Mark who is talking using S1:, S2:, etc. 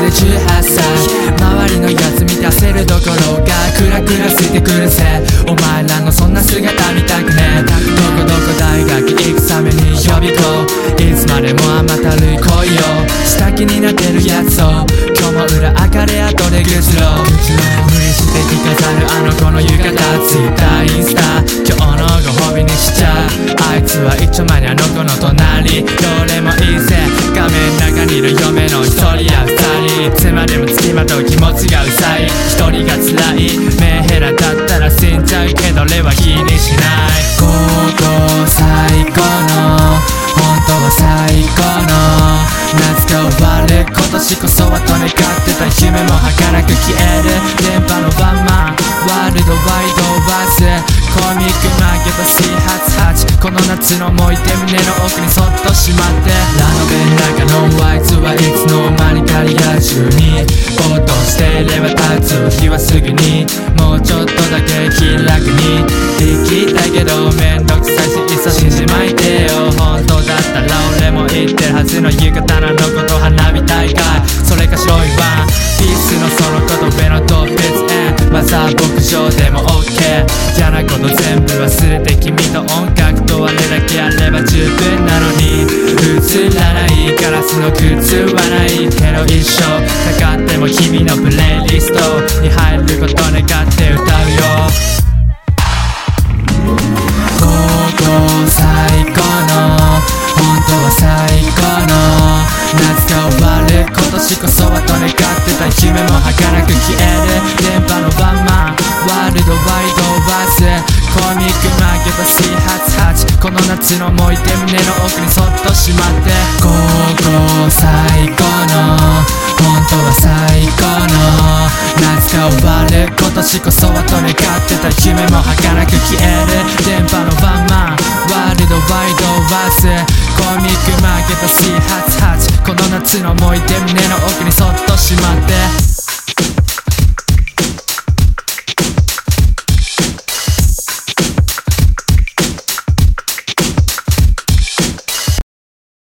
S1: で18歳。周りのやつ満たせるどころかクラクラついてくるぜ。お前らのそんな姿見たくねどこどこ大学行くために予備校いつまでも甘たるい恋を。下気になってるやつを。今日も裏明かり後でぐ痴ろう無理して聞かざるあの子の浴衣。ついたインスタ。今日のご褒美にしちゃう。あいつは一丁前にあの子の隣。どれもいいぜ。画面中にいる嫁の一人や。と気持ちがうざい。一人が辛い。メンヘラだったら死んじゃうけど俺は気にしない。高校最高の本当は最高の夏が終わる今年こそはと願ってた夢も儚く消える。電波のワンマンワールドワイドバースコミックマーケット488この夏の思い出胸の奥にそっとしまって。ラノベの中のあいつはいつの間にかリア充に。ぼーっとしていれば経つ日はすぐにもうちょっとだけ気楽に生きたいけどめんどくさいしいっそ信じまいてよ本当だったら俺も言ってるはずの浴衣ののこと花火大会それか白いワンピースのそのこと上の動物園マザー牧場でも OK 嫌なこと全部忘れて君と音楽ないガラスの靴はないけど一生かかっても君のプレイリストに入ること願って歌うよ。高校最高の本当は最高の夏が終わる。今年こそはと願ってた夢も儚く消える。の夏の思い出胸の奥にそっとしまって。高校最高の本当は最高の夏が終わる今年こそはと願ってた夢も儚く消える。電波のワンマンワールドワイドバースコミックマーケット488この夏の思い出胸の奥にそっとしまって。